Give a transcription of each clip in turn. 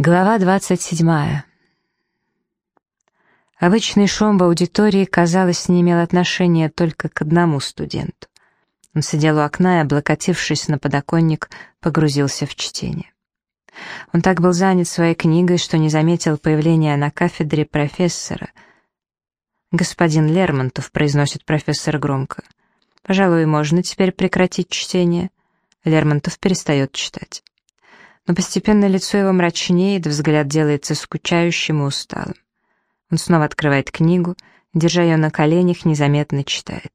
Глава 27. Обычный шум в аудитории, казалось, не имел отношения только к одному студенту. Он сидел у окна и, облокотившись на подоконник, погрузился в чтение. Он так был занят своей книгой, что не заметил появления на кафедре профессора. «Господин Лермонтов», — произносит профессор громко, — «пожалуй, можно теперь прекратить чтение». Лермонтов перестает читать но постепенно лицо его мрачнеет, взгляд делается скучающим и усталым. Он снова открывает книгу, держа ее на коленях, незаметно читает.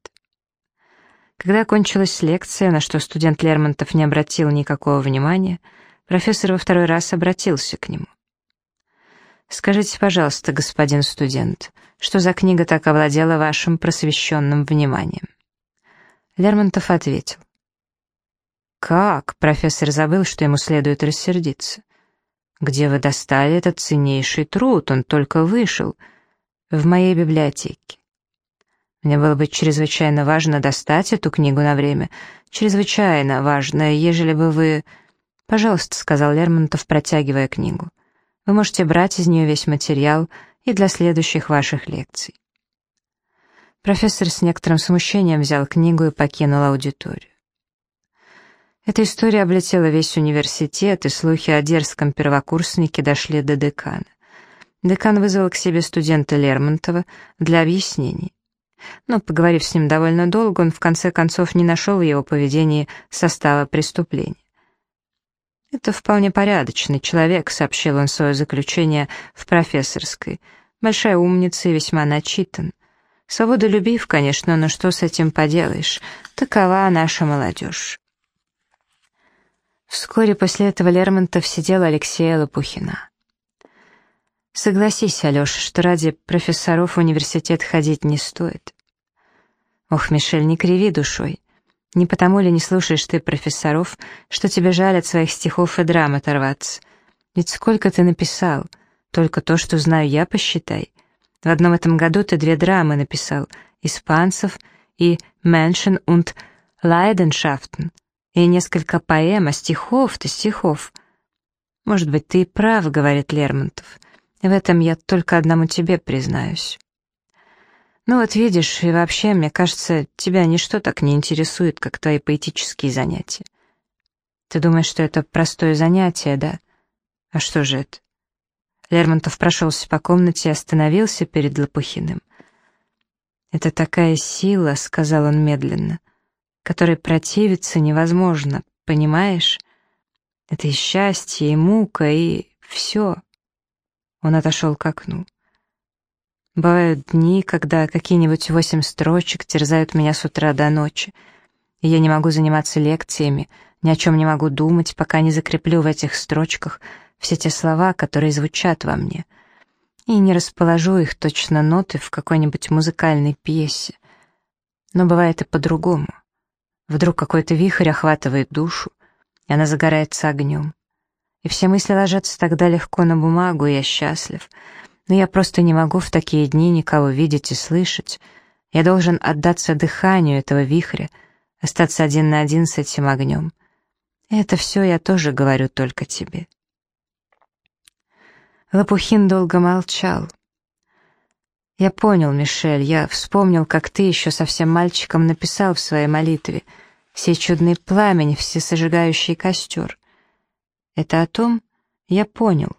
Когда кончилась лекция, на что студент Лермонтов не обратил никакого внимания, профессор во второй раз обратился к нему. «Скажите, пожалуйста, господин студент, что за книга так овладела вашим просвещенным вниманием?» Лермонтов ответил. «Как?» — профессор забыл, что ему следует рассердиться. «Где вы достали этот ценнейший труд? Он только вышел. В моей библиотеке. Мне было бы чрезвычайно важно достать эту книгу на время. Чрезвычайно важно, ежели бы вы...» «Пожалуйста», — сказал Лермонтов, протягивая книгу. «Вы можете брать из нее весь материал и для следующих ваших лекций». Профессор с некоторым смущением взял книгу и покинул аудиторию. Эта история облетела весь университет, и слухи о дерзком первокурснике дошли до декана. Декан вызвал к себе студента Лермонтова для объяснений. Но, поговорив с ним довольно долго, он в конце концов не нашел в его поведении состава преступления. «Это вполне порядочный человек», — сообщил он свое заключение в профессорской. «Большая умница и весьма начитан. Свободолюбив, конечно, но что с этим поделаешь? Такова наша молодежь». Вскоре после этого Лермонтов сидел Алексея Лопухина. «Согласись, Алеша, что ради профессоров в университет ходить не стоит». «Ох, Мишель, не криви душой. Не потому ли не слушаешь ты профессоров, что тебе жаль от своих стихов и драм оторваться? Ведь сколько ты написал? Только то, что знаю я, посчитай. В одном этом году ты две драмы написал «Испанцев» и «Menschen und Leidenschaften», и несколько поэм, а стихов-то стихов. Может быть, ты и прав, говорит Лермонтов. В этом я только одному тебе признаюсь. Ну вот видишь, и вообще, мне кажется, тебя ничто так не интересует, как твои поэтические занятия. Ты думаешь, что это простое занятие, да? А что же это? Лермонтов прошелся по комнате и остановился перед Лопухиным. «Это такая сила», — сказал он медленно, — которой противиться невозможно, понимаешь? Это и счастье, и мука, и все. Он отошел к окну. Бывают дни, когда какие-нибудь восемь строчек терзают меня с утра до ночи, и я не могу заниматься лекциями, ни о чем не могу думать, пока не закреплю в этих строчках все те слова, которые звучат во мне, и не расположу их точно ноты в какой-нибудь музыкальной пьесе. Но бывает и по-другому. Вдруг какой-то вихрь охватывает душу, и она загорается огнем. И все мысли ложатся тогда легко на бумагу, и я счастлив. Но я просто не могу в такие дни никого видеть и слышать. Я должен отдаться дыханию этого вихря, остаться один на один с этим огнем. И это все я тоже говорю только тебе. Лопухин долго молчал. «Я понял, Мишель, я вспомнил, как ты еще совсем мальчиком написал в своей молитве «Все чудный пламень, всесожигающий костер». Это о том, я понял.